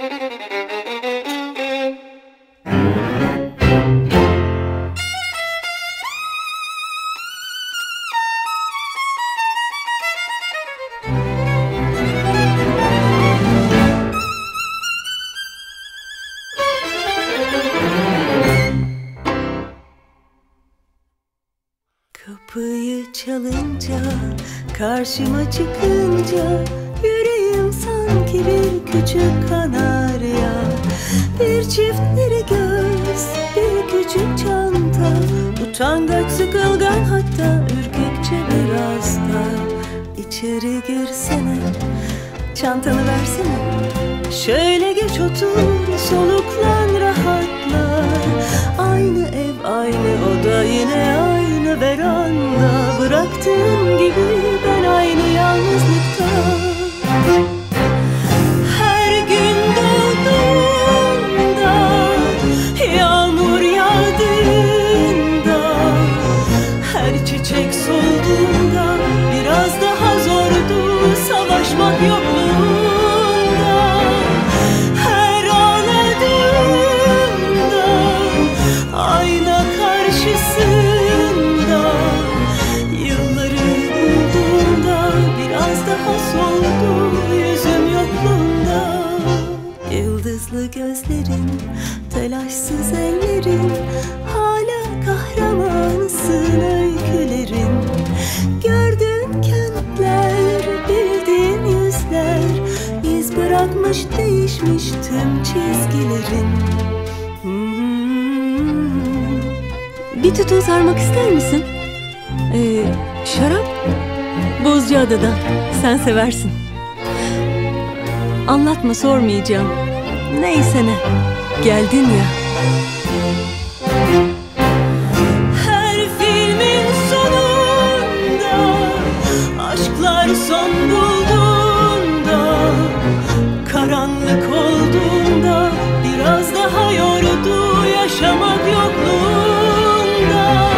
Kapıyı çalınca, karşıma çıkınca yüreğim sanki bir küçük kanarya. Bir çiftleri göz Bir küçük çanta. Utangaç sıkılgan hatta Ürkekçe biraz da İçeri girsene Çantanı versene. Şöyle geç otur Soluklan rahatla. Aynı ev aynı oda Yine aynı veranda. Bıraktığım gibi ben aynı yalnızlıkta çiçek solduğunda Biraz daha zordu Savaşmak yokluğunda. Her ağladığımda Ayna karşısında Yılları bulduğumda Biraz daha soldu Yüzüm yokluğunda. Yıldızlı gözlerin Telaşsız ellerin bırakmış değişmiş tüm çizgilerin Hmm. Bir tutum sarmak ister misin? Ee, şarap? Bozcaada'dan. Sen seversin. Anlatma sormayacağım. Neyse ne. Geldin ya. Her filmin sonunda Aşklar son Tanık olduğunda biraz daha yordu yaşamak yokluğunda.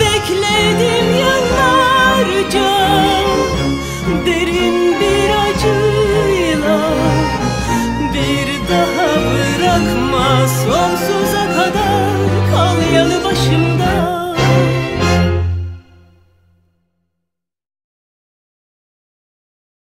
Bekledim yıllarca derin bir acı